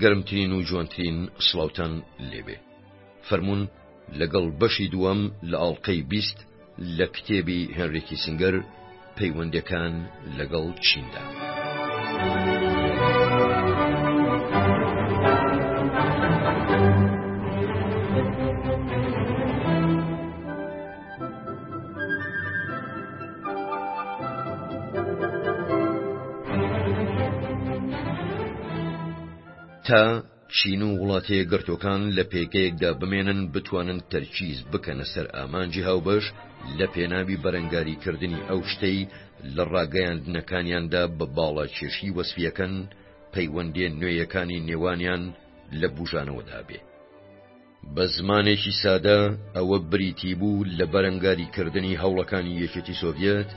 گەرمترین و جوانترین سڵاوتان لێبێ فەرموون لەگەڵ بەشی دووەم لە ئاڵلقەی بیست لە کتێبی هێنرێکی سنگەر پەیوەندەکان لەگەڵ چیندا. تا چین و وڵاتێ گرتوەکان لە پێکەیەکدا بمێنن بتوانن تەرکیز بکەنە سەر ئامانجی هاوبەش لە پێناوی بەرەنگاریکردنی ئەو شتەی لە ڕاگەیاندنەکانیاندا بە باڵا کێشی وەسفیەکەن پەیوەندێ نوێیەکانی نێوانیان لە بژانەوەدا بێ بە زمانێکی سادە ئەوە بریتی بوو لە بەرەنگاریکردنی هەوڵەکانی یەکێتی سۆڤیەت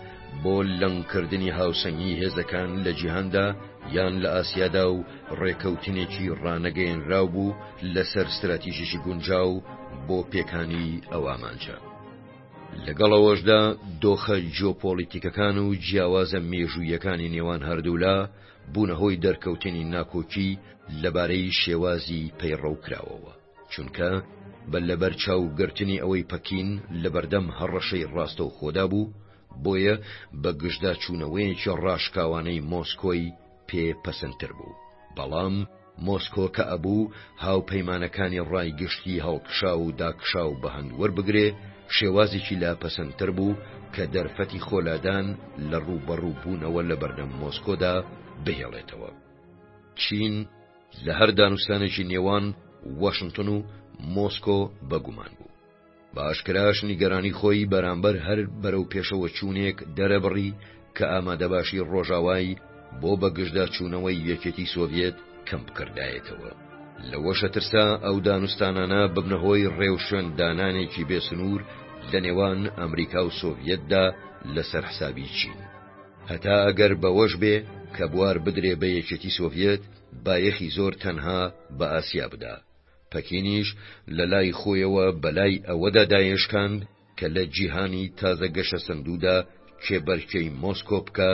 بۆ لەنگکردنی هاوسەنگی هێزەکان لە جیهاندا یان لە ئاسیادا و ڕێکەوتنێکی ڕانەگەیەنراو بوو لەسەر ستراتیژیی گونجاو بۆ پێکانی ئەو ئامانجە. لەگەڵ ئەوەشدا دۆخە جیۆپۆڵیتیکەکان و جیاوازە مێژوویەکانی نێوان هەردوولا، بوونە هۆی دەرکەوتنی ناکۆکی لەبارەی شێوازی پەیڕەو کراوەوە، چونکە بە لەبەرچاو گرتنی ئەوەی پەکین لەبەردەم هەڕەشەی ڕاستەوخۆدا بوو، بۆیە بە گژداچوونەوەیەکی ڕاشکاوانەی مۆسکۆی پێ پەسەندتر بوو، بەڵام، مۆسکۆ کە ئەبوو هاوپەیمانەکانی ڕای گشتی هەڵکشاو و داکشاو بەهەند وەربگرێ، شێوازێکی لا پەسەندتر بوو کە دەرفەتی خۆلادان لە ڕووبەڕوو بوونەوە لە بەردەم مۆسکۆدا بهێڵێتەوە. چین لە هەر دانوستانێکی نێوان واشنتن و مۆسکۆ بە گومان بوو. بە ئاشکراش نیگەرانی خۆی بەرامبەر هەر بەرەوپێشەوەچوونێک دەرەبڕی کە ئامادەباشی ڕۆژاوای بۆ بەگژداچوونەوەی یەکێتی سۆڤیەت کەم بکردایەتەوە. لەوەشە ترسا ئەو دانوستانانە ببنە هۆی ڕێوشوێن دانانێکی بێ سنوور لە نێوان ئەمریکا و سۆڤیەتدا لەسەر حسابی چین. هەتا ئەگەر بەوەش بێ کە بوار بدرێ بە یەکێتی سۆڤیەت بایەخی زۆر تەنها بە ئاسیا بدا، پەکینیش لە لای خۆیەوە بە لای ئەوەدا دایشکاند کە لە جیهانی تازە گەشەسەندوودا کێبەرکێی مۆسکۆ بکا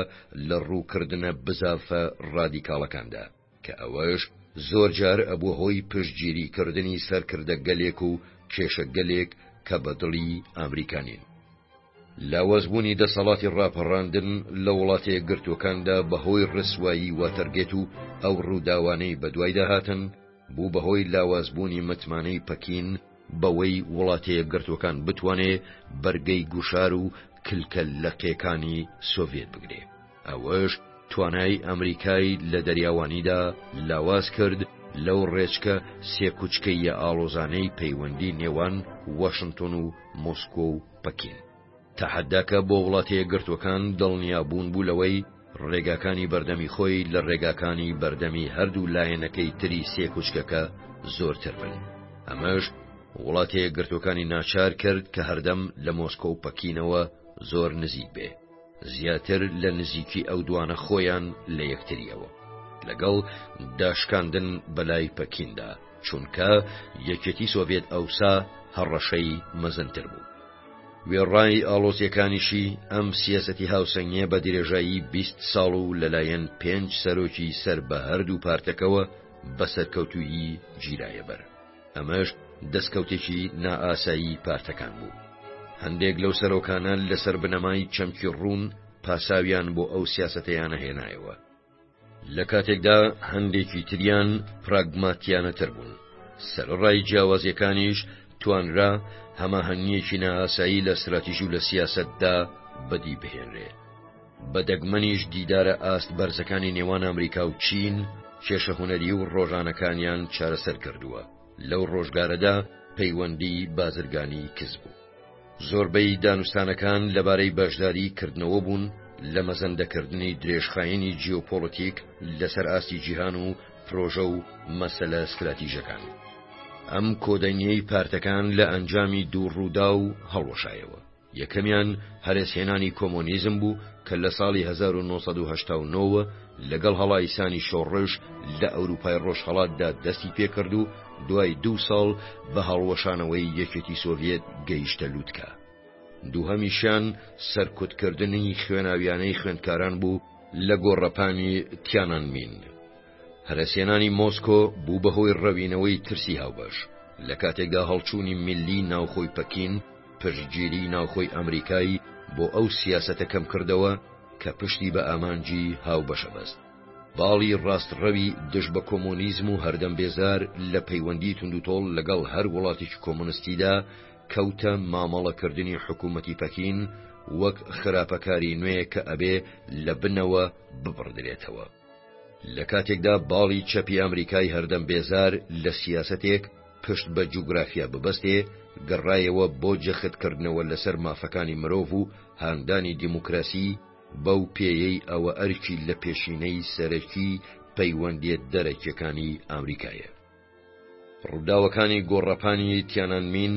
لە ڕووکردنە بزافە ڕادیکاڵەکاندا کە ئەوەش زۆر جار ئەبووە هۆی پشتگیری کردنی سەرکردە گەلێک و کێشە گەلێک کە بە دڵی ئامریکا نین. لاوازبوونی دەسەڵاتی ڕاپەڕاندن لە وڵاتە یەکگرتووەکاندا بەهۆی ڕسوایی واتەرگێت و ئەو ڕووداوانەی بەدوایدا هاتن، بوو بەهۆی لاوازبوونی متمانەی پەکین بەوەی وڵاتە یەکگرتووەکان بتوانێ بەرگەی گوشار و کلکە لەقێکانی سۆڤیەت بگرێ. ئەوەش توانای ئەمریکای لە دەریاوانیدا لاواز کرد لەو ڕێچکە سێکوچکەییە ئاڵۆزانەی پەیوەندی نێوان واشنتۆن و مۆسکۆ و پەکین. تەحەداکە بۆ وڵاتەیەکگرتووەکان دڵنیابوون بوو لەوەی ڕێگاکانی بەردەمی خۆی لە ڕێگاکانی بەردەمی هەردوو لایەنەکەی تری سێکوچکەکە زۆرتر بن، ئەمەش وڵاتەیەکگرتووەکانی ناچار کرد کە هەردەم لە مۆسکۆ و پەکینەوە زۆر نزیک بێ. زیاتر لە نزیکی ئەو دوانە خۆیان لە یەکتریەوە لەگەڵ داشکاندن بەلای پەکیندا چونکە یەکێتی سۆڤێت ئەوسا هەڕەشەی مەزنتر بوو. وێڕای ئاڵۆزیەکانیشی ئەم سیاسەتی هاوسەنگە بە درێژایی 20 ساڵ و لەلایەن پێنج سەرۆکی سەر بە هەردوو پارتەکەوە بە سەرکەوتویی گیرایەبەر. ئەمەش دەستکەوتێکی نائاسایی پارتەکان بوو. هەندێک لەو سەرۆکانە لەسەر بنەمای چەمکی ڕوون پاساویان بۆ ئەو سیاسەتەیانە هێنایەوە. لە کاتێکدا هەندێکی تریان پراگماتیانەتر بوون. سەرەڕای جیاوازیەکانیش توانرا هەماهەنگیەکی نائاسایی لە ستراتیژ و لە سیاسەتدا بەدی بهێنرێ. بە دەگمەنیش دیدارە ئاست بەرزەکانی نێوان ئەمریکا و چین کێشە هونەری و ڕۆژانەکانیان چارەسەر کردووە لەو ڕۆژگارەدا پەیوەندی بازرگانی کز بوو زۆربەی دانوستانەکان لەبارەی بەشداری کردنەوە بوون لە مەزەندەکردنی درێژخایەنی جیۆپۆلتیک لەسەر ئاستی جیهان و پرۆژە و مەسەلە استراتیژەکان ئەم کۆدەنگیەی پارتەکان لە ئەنجامی دوو ڕوودا و هەڵوەشایەوە یەکەمیان هەرەسهێنانی کۆمۆنیزم بوو کە لە ساڵی هەزار و نۆ سەد و هەشتا و نۆ وە لەگەڵ هەڵایسانی شۆڕش لە ئەورووپای ڕۆژهەڵاتدا دەستی پێ کرد و دوای دوو ساڵ بە هەڵوەشانەوەی یەکێتی سۆڤیەت گەیشتە لووتکە. دووهەمیشیان سەرکوتکردنی خوێناویانەی خوێندکاران بوو لە گۆڕەپانی تیانانمین. هەرەسهێنانی مۆسکۆ بوو بە هۆی ڕەوینەوەی ترسی هاوبەش، لە کاتێکدا هەڵچوونی میللی ناوخۆی پەکین پشتگیریی ناوخۆی ئەمریکای بۆ ئەو سیاسەتە کەم کردەوە کە پشتی بە ئامانجی هاوبەشە بەست. باڵی ڕاستڕەوی دژ بە کۆمۆنیزم و هەردەم بێزار لە پەیوەندی توندوتۆڵ لەگەڵ هەر وڵاتێکی کۆمۆنستیدا، کەوتە مامەڵەکردنی حکوومەتی پەکین وەک خراپەکاری نوێ کە ئەبێ لە بنەوە ببڕدرێتەوە. لە کاتێکدا باڵی چەپی ئەمریکای هەردەم بێزار لە سیاسەتێک پشت بە جوگرافیا ببەستێ گەڕایەوە بۆ جەختکردنەوە لەسەر مافەکانی مرۆڤ و هاندانی دیموکراسی بەو پێیەی ئەوە ئەرکی لە پێشینەی سەرەکی پەیوەندێ دەرەکیەکانی ئامریکایە. ڕووداوەکانی گۆڕەپانی تیانانمین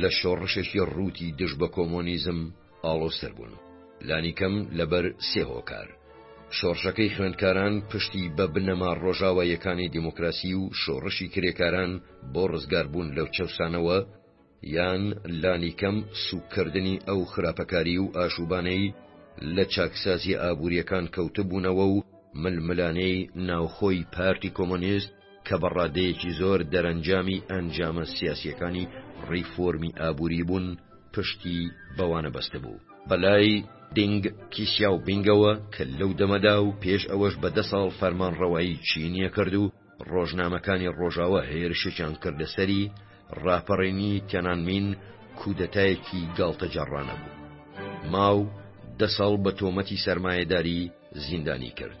لە شۆڕشێکی ڕووتی دژ بە کۆمۆنیزم، ئاڵۆزتر بوون، لانیکەم لەبەر سێ هۆکار، شۆڕشەکەی خوێندکاران پشتی بە بنەما ڕۆژاواییەکانی دیموکراسی و شۆڕشی کرێکاران بۆ ڕزگاربوون لەو چەوسانەوە، یان لانیکەم سووککردنی ئەو خراپەکاری و ئاشووبانەی لە چاکسازییە ئابوورییەکان کەوتبوونەوە و ململانێی ناوخۆی پارتی کۆمۆنیست، کە بە ڕادەیەکی زۆر دەرەنجامی ئەنجامە سیاسییەکانی ڕیفۆرمی ئابووری بوون پشتی بەوانە بەستبوو بەلای دینگ کیسیاو بینگەوە کە لەو دەمەدا و پێش ئەوەش بە دە ساڵ فەرمانڕەوایی چینیە کرد و ڕۆژنامەکانی ڕۆژاوە هێرشێکیان کردە سەری ڕاپەڕینی تێنانمین کودەتایەکی گاڵتەجاڕانە بوو ماو دە ساڵ بە تۆمەتی سەرمایەداری زیندانی کرد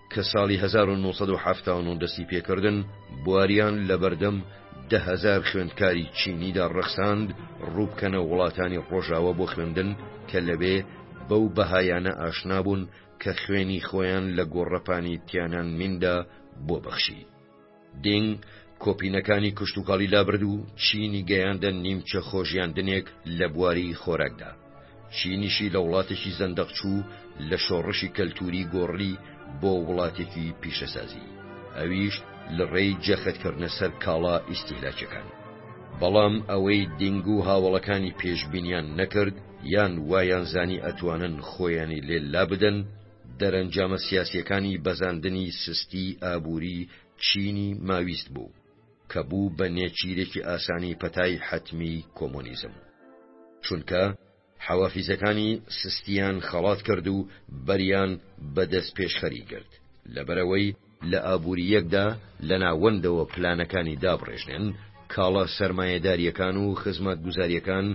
کە ساڵی هەزار و نۆ سەد و حەفتا و نۆ دەستی پێکردن، بواریان لەبەردەم دە هەزار خوێندکاری چینیدا ڕەخساند ڕووبکەنە وڵاتانی ڕۆژاوا بۆ خوێندن کە لەوێ بەو بەهایانە ئاشنا بوون کە خوێنی خۆیان لە گۆڕەپانی تیانانمیندا بۆ بەخشی. دینگ کۆپینەکانی کشتوکاڵی لابرد و چینی گەیاندە نیمچە خۆژیاندنێک لە بواری خۆراکدا. چینیشی لە وڵاتێکی زەندەقچوو لە شۆڕشی کەلتووری گۆڕی بۆ وڵاتێکی پیشەسازی، ئەویش لە ڕێی جەختکردنە سەر کاڵا ئیستیهلاکییەکان. بەڵام ئەوەی دینگ و هاوەڵەکانی پێشبینیان نەکرد یان وایانزانی ئەتوانن خۆیانی لێ لابدەن، دەرەنجامە سیاسیەکانی بەزاندنی سستی ئابوری چینی ماویست بوو کە بوو بە نێچیرێکی ئاسانی پەتای حەتمی کۆمۆنیزم چونکە حەوافیزەکانی سستیان خەڵات کرد و بەریان بەدەست پێشخەری گرت لەبەرەوەی لە ئابوری یەکدا لە ناوەندەوە پلانەکانی دابڕێژنێن کاڵا سەرمایەداریەکان و خزمەتگوزاریەکان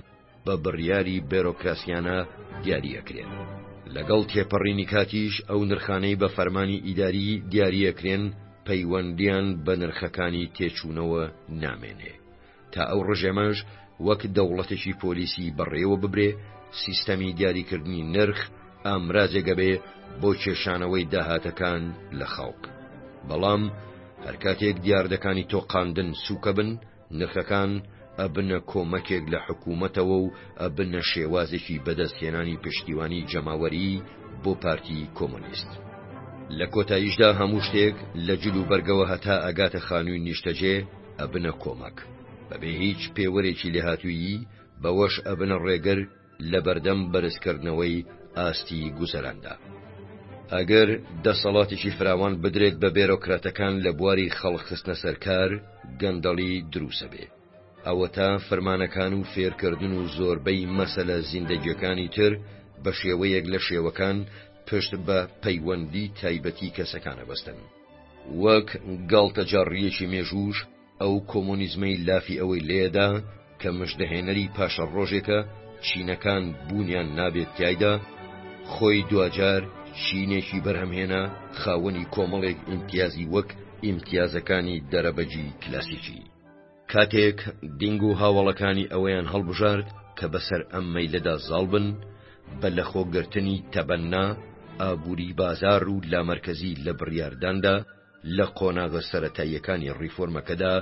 بە بڕیاری بێرۆکراسیانە دیاری ئەکرێن. لەگەڵ تێپەڕینی کاتیش ئەو نرخانەی بە فەرمانی ئیداری دیاری ئەکرێن پەیوەندیان بە نرخەکانی تێچوونەوە نامێنێ. تا ئەو ڕژێمەش وەک دەوڵەتێکی پۆلیسی بەڕێوە ببرێ، سیستەمی دیاریکردنی نرخ ئامرازێک ئەبێ بۆ کێشانەوەی داهاتەکان لە خەڵک. بەڵام هەر کاتێک دیاردەکانی تۆقاندن سووکە بن، نرخەکان ئەبنە کۆمەکێک لە حکومەتەوە و ئەبنە شێوازێکی بەدەست هێنانی پشتیوانی جەماوەریی بۆ پارتی کۆمۆنیست. لە کۆتاییشدا هەموو شتێک لە جل و بەرگەوە هەتا ئەگاتە خانووی نیشتەجێ ئەبنە کۆمەک بەبێ هیچ پێوەرێکی لێهاتوویی، بەوەش ئەبنە ڕێگر لەبەردەم بەرزکردنەوەی ئاستی گوزەراندا. ئەگەر دەسەڵاتێکی فراوان بدرێت بە بێرۆکراتەکان لە بواری خەڵک خستنە سەر کار، گەندەڵی دروسەبێ. ئەوەتا فرمانەکان و فێرکردن و زۆربەی مەسەلە زیندەگیەکانی تر بە شێوەیەک لە شێوەکان پشت بە پەیوەندی تایبەتی کەسەکان ئەبەستن. وەک گاڵتەجاڕییەکی مێژووش، ئەو کۆمۆنیزمەی لافی ئەوەی لێدا کە مژدەهێنەری پاشەڕۆژێکە چینەکان بوونیان نابێت تیایدا، خۆی دواجار چینێکی بەرهەمهێنە خاوەنی کۆمەڵێک ئیمتیازی وەک ئیمتیازەکانی دەرەبەگی کلاسیکی. کاتێک دینگ و هاوەڵەکانی ئەوەیان هەڵبژارد کە بەسەر ئەم مەیلەدا زاڵ بن بە لەخۆگرتنی تەبەننا، ئابووری بازار و لامەرکەزی لە بڕیارداندا، لە قۆناغە سەرەتاییەکانی ڕیفۆرمەکەدا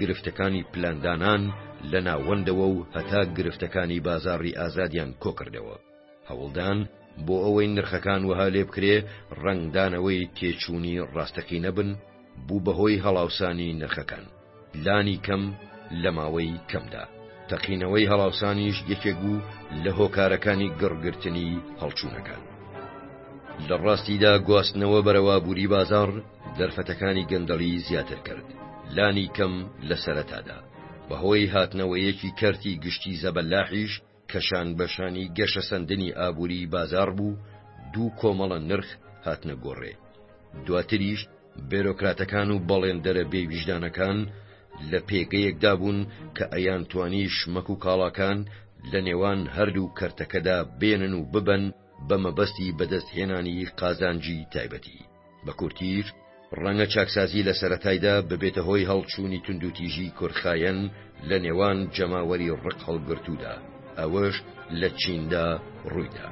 گرفتەکانی پلاندانان لە ناوەندەوە و هەتا گرفتەکانی بازاڕی ئازادیان کۆکردەوە هەوڵدان بۆ ئەوەی نرخەکان وەها لێ بکرێ ڕەنگدانەوەی تێچوونی ڕاستەقینە بن بوو بەهۆی هەڵاوسانی نرخەکان. لانی کەم لە ماوەی کەمدا تەقینەوەی هەڵاوسانیش یەکێک بوو لە هۆکارەکانی گڕگرتنی هەڵچوونەکان. لە ڕاستیدا گواستنەوە بەرەو ئابووری بازاڕ دەرفەتەکانی گەندەڵی زیاتر کرد، لانی کەم لە سەرەتادا، بەهۆی هاتنەوەیەکی کەرتی گشتی زەبەلاحیش، کە شان بە شانی گەشەسەندنی ئابووریی بازاڕ بوو، دوو کۆمەڵە نرخ هاتنە گۆڕێ. دواتریش بێرۆکراتەکان و بەڵێندەرە بێویژدانەکان لە پێگەیەکدا بوون کە ئەیانتوانی شمەک و کاڵاکان لە نێوان هەردوو کەرتەکەدا بێنن و ببەن بە مەبەستی بەدەستهێنانی قازانجی تایبەتی. بە کورتیش ڕەنگە چاکسازی لە سەرەتایدا ببێتە هۆی هەڵچوونی توندوتیژی کورخایەن لە نێوان جەماوەری ڕق هەڵگرتوودا ئەوەش لە چیندا ڕوویدا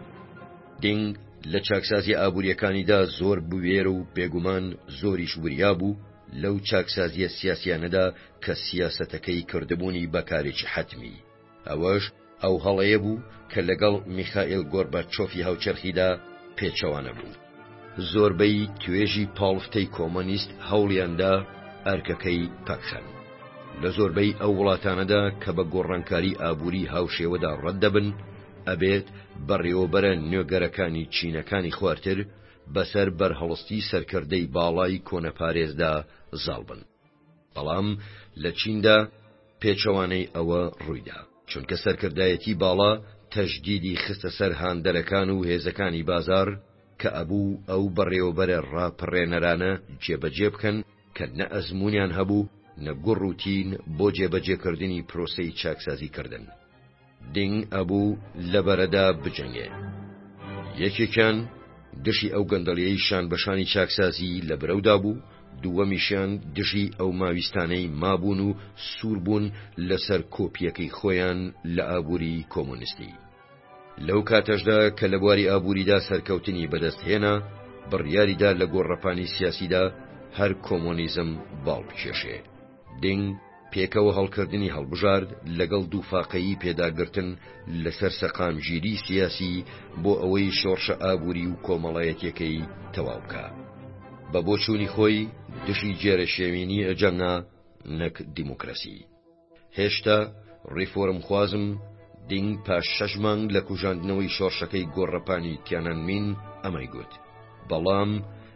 دینگ لە چاکسازی ئابوووریەکانیدا زۆر بوێر و بێگومان زۆریش وریا بوو لەو چاکسازیە سیاسیانەدا کە سیاسەتەکەی کردبوونی بەکارێکی حەتمی ئەوەش ئەو هەڵەیە بوو کە لەگەڵ میخائیل گۆرباچۆفی هاوچەرخیدا پێچەوانە بوو. زۆربەی توێژی پاڵفتەی کۆمۆنیست هەوڵیاندا ئەرکەکەی پەکخەن. لە زۆربەی ئەو وڵاتانەدا کە بە گۆڕانکاری ئابووری هاوشێوەدا ڕەت دەبن، ئەبێت بەڕێوەبەرە نوێگەرەکانی چینەکانی خوارتر بەسەر بەرهەڵستی سەرکردەی باڵای کۆنەپارێزدا زاڵ بن. بەڵام لە چیندا پێچەوانەی ئەوە ڕوویدا، چونکە سەرکردایەتی باڵا تەژدیدی خستە سەر هاندەرەکان و هێزەکانی بازاڕ کە ئەبوو ئەو بەڕێوەبەرە ڕاپەڕێنەرانە جێبەجێ بکەن کە نە ئەزموونیان هەبوو نە گوڕ و تین بۆ جێبەجێکردنی پرۆسەی چاکسازی کردن. دینگ ئەبوو لە بەرەدا بجەنگێ. یەکێکیان دژی ئەو گەندەڵیەی شانبەشانی چاکسازی لە برەو دابوو، دووەمیشیان دژی ئەو ماویستانەی مابوون و سوور بوون لە سەر کۆپیەکەی خۆیان لە ئابووری کۆمۆنیستی. لەو کاتەشدا کە لە بواری ئابووریدا سەرکەوتنی بەدەست هێنا، بڕیاریدا لە گۆڕەپانی سیاسیدا هەر کۆمۆنیزم باڵ بکێشێ. دینگ پێکەوە هەڵکردنی هەڵبژارد لەگەڵ دووفاقەیی پێداگرتن لەسەر سەقامگیری سیاسی بۆ ئەوەی شۆڕشە ئابووری و کۆمەڵایەتیەکەی تەواو بکا بە بۆچوونی خۆی دژی گێرەشێوینی ئەجەنە نەک دیموکراسی هێشتا ڕیفۆرم خوازم دینگ پاش شەش مانگ لە کوژاندنەوەی شۆڕشەکەی گۆڕەپانی تیانەنمین ئەمەی گوت بەڵام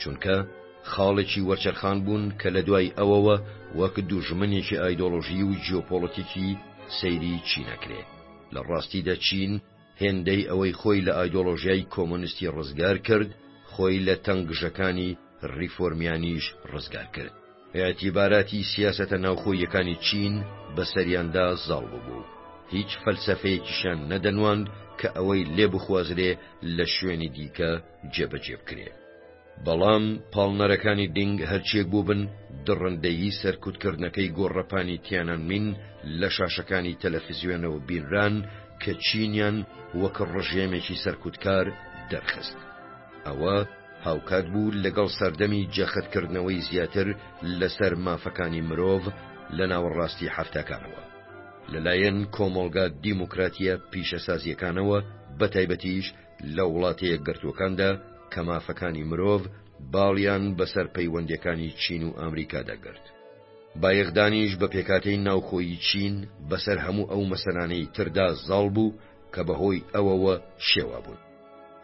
چونکە خاڵێکی وەرچەرخان بوون کە لە دوای ئەوەوە وەک دووژمنێکی ئایدۆلۆژی و جیۆپۆڵەتیکی سەیری چین ئەکرێ لە ڕاستیدا چین هێندەی ئەوەی خۆی لە ئایدۆلۆژیای کۆمۆنستی ڕزگار کرد خۆی لە تەنگژەکانی ڕیفۆرمیانیش ڕزگار کرد ئەتیباراتی سیاسەتە ناوخۆیەکانی چین بەسەریاندا زاڵ ببوو هیچ فەلسەفەیەکیشان نەدەنواند کە ئەوەی لێ بخوازرێ لە شوێنی دیکە جێبەجێ بکرێ بەڵام پاڵنەرەکانی دینگ هەرچێک بوو بن دڕندەیی سەرکوتکردنەکەی گۆڕەپانی تیانەنمین لە شاشەکانی تەلەفزیۆنەوە بینران کە چینیان وەک ڕژێمێکی سەرکوتکار دەرخست ئەوە هاوکات بوو لەگەڵ سەردەمی جەختکردنەوەی زیاتر لەسەر مافەکانی مرۆڤ لە ناوەڕاستی هەفتەکانەوە لەلایەن کۆمەڵگا دیموکراتیە پیشەسازیەکانەوە بە تایبەتیش لە وڵاتە یەکگرتووەکاندا کە مافەکانی مرۆڤ باڵیان بەسەر پەیوەندیەکانی چین و ئامریکادا گرت. بایەخدانیش بە پێکاتەی ناوخۆیی چین بەسەر هەموو ئەو مەسەلانەی تردا زاڵ بوو کە بەهۆی ئەوەوە شێوا بوون.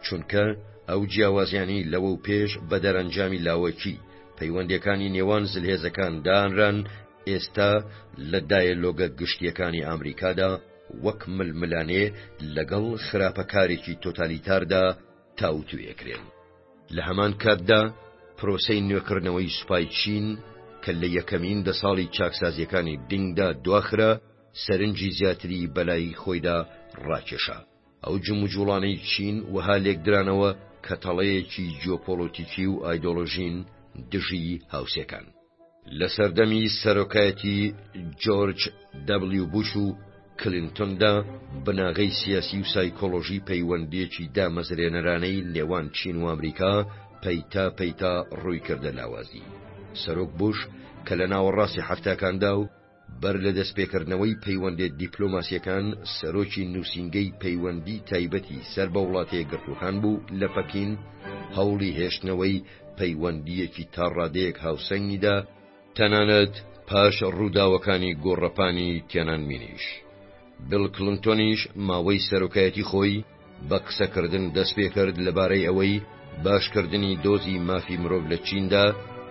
چونکە ئەو جیاوازیانەی لەوەو پێش بە دەرەنجامی لاوەکی پەیوەندیەکانی نێوان زلهێزەکان دانران ئێستا لە دایەلۆگە گشتیەکانی ئامریکادا، وەک ململانێ لەگەڵ خراپەکارێکی تۆتالیتاردا تاوتوێ کرێن. لە هەمان کاتدا پرۆسەی نوێکردنەوەی سوپای چین کە لە یەکەمین دە ساڵی چاکسازیەکانی دینگدا دواخرا سەرنجی زیاتری بەلای خۆیدا ڕاکێشا. ئەو جموجوڵانەی چین وەها لێکدرانەوە کە تەڵەیەکی جیۆپۆڵۆتیکی و ئایدۆڵۆژین دژی هاوسێکان. لە سەردەمی سەرۆکایەتی جۆرج دەبلیو بوش و کلینتۆندا بناغەی سیاسی و سایکۆلۆژی پەیوەندێکی دامەزرێنەرانەی نێوان چین و ئەمریکا پەیتا پەیتا ڕووی کردە لاوازی سەرۆک بوش کە لە ناوەڕاستی حفتاکاندا و بەر لە دەستپێکردنەوەی پەیوەندێ دیپلۆماسیەکان سەرۆکی نوسینگەی پەیوەندی تایبەتی سەر بە وڵاتە یەکگرتوەکان بوو لە پەکین هەوڵی هێشتنەوەی پەیوەندیەکی تا ڕادەیەک هاوسەنگی دا تەنانەت پاش ڕوداوەکانی گۆڕەپانی تیانانمینیش. بیڵ کلنتۆنیش ماوەی سەرۆکایەتی خۆی، بە قسەکردن دەستپێکرد لەبارەی ئەوەی باشکردنی دۆزی مافی مرۆڤ لە چیندا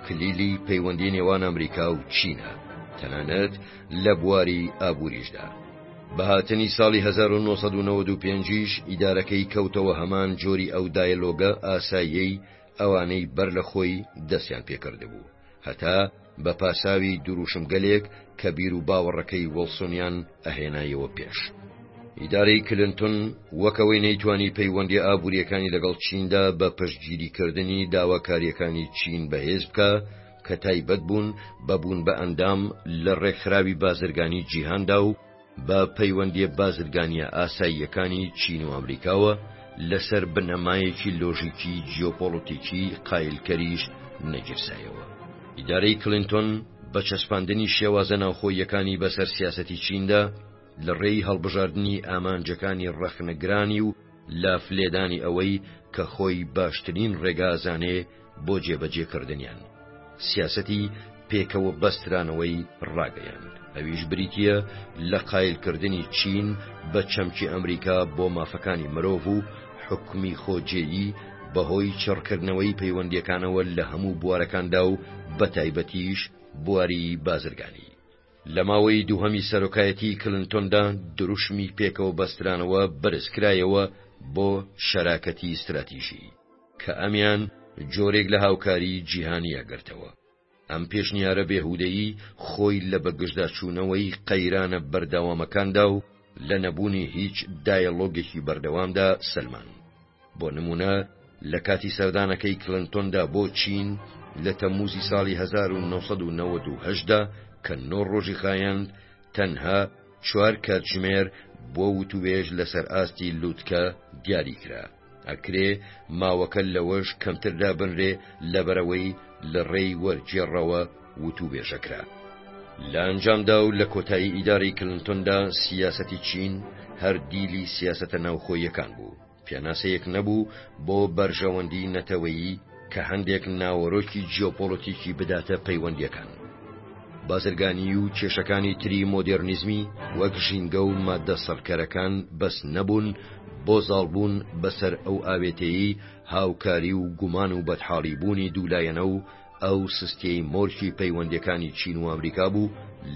کلیلی پەیوەندی نێوان ئەمریکا و چینە تەنانەت لە بواری ئابووریشدا. بە هاتنی ساڵی 1995یش ئیدارەکەی کەوتەوە هەمان جۆری ئەو دایەلۆگە ئاساییەی ئەوانەی بەر لە خۆی دەستیان پێکردبوو. هەتا بە پاساوی درووشمگەلێک کە بیر و باوەڕەکەی وڵسۆنیان ئەهێنایەوە پێش. ئیدارەی کلنتون وەکەوەی نەیتوانی پەیوەندیە ئابووریەکانی لەگەڵ چیندا بە پشتگیریکردنی داواکاریەکانی چین بەهێز بکا کە تایبەت بوون بە بوون بە ئەندام لە ڕێکخراوی بازرگانی جیهاندا و بە پەیوەندییە بازرگانییە ئاساییەکانی چین و ئەمریکاوە لەسەر بنەمایەکی لۆژیکی جیۆپۆڵۆتیکی قایلکەریش نەگیرسایەوە. ئیدارەی کلینتۆن بە چەسپاندنی شێوازە ناوخۆییەکانی بەسەر سیاسەتی چیندا لە ڕێی هەڵبژاردنی ئامانجەکانی ڕەخنەگرانی و لافلێدانی ئەوەی کە خۆی باشترین ڕێگا ئەزانێ بۆ جێبەجێکردنیان سیاسەتی پێکەوە بەسترانەوەی ڕاگەیاند ئەویش بریتە لە قایلکردنی چین بە چەمکی ئەمریکا بۆ مافەکانی مرۆڤ و حکومی خۆجێیی بەهۆی چڕکردنەوەی پەیوەندیەکانەوە لە هەموو بوارەکاندا و بە تایبەتیش بواری بازرگانی لە ماوەی دووهەمی سەرۆکایەتی کلنتۆندا دروشمی پێکەوە بەسترانەوە بەرزکرایەوە بۆ شەراکەتی استراتیژی کە ئەمیان جۆرێک لە هاوکاری جیهانیە گرتەوە. ئەم پێشنیارە بێهودەیی خۆی لە بەگژداچوونەوەی قەیرانە بەردەوامەکاندا و لە نەبوونی هیچ دایەڵۆگێکی بەردەوامدا سەلماند. بۆ نموونە لە کاتی سەردانەکەی کلنتۆندا بۆ چین لە تەموزی ساڵی 1998 دا کە نۆ ڕۆژی خایاند تەنها چوار کاتژمێر بۆ وتووێژ لەسەر ئاستی لوتکە دیاری کرا. ئەکرێ ماوەکە لەوەش کەمتر دابنرێ لەبەرئەوەی لە ڕێی وەرگێڕەوە وتووێژە کرا. لە ئەنجامدا و لە کۆتایی ئیدارەی کلنتۆندا سیاسەتی چین هەر دیلی سیاسەتە ناوخۆییەکان بوو، پێناسەیەک نەبوو بۆ بەرژەوەندی نەتەوەیی، کە هەندێک ناوەرۆکی جیۆپۆلۆتیکی بداتە پەیوەندیەکان. بازرگانی و کێشەکانی تری مۆدێرنیزمی وەک ژینگە و ماددە سڕکەرەکان بەس نەبوون بۆ زاڵبوون بەسەر ئەو ئاوێتەیەی هاوکاری و گومان و بەدحاڵی بوونی دوولایەنە و ئەو سستیەی مۆرکی پەیوەندیەکانی چین و ئەمریکا بوو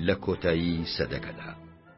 لە کۆتایی سەدەکەدا.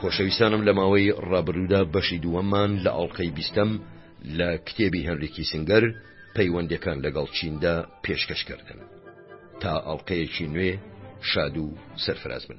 خۆشەویستانم لە ماوەی ڕابروودا بەشی دووەممان لە ئەڵلقەی بیستەم لە کتێبی هەنری کیسنگەر پەیوەندەکان لەگەڵ چیندا پێشکەش کردن تا ئەڵلقەیەکی نوێ شاد و سەرفراز بن.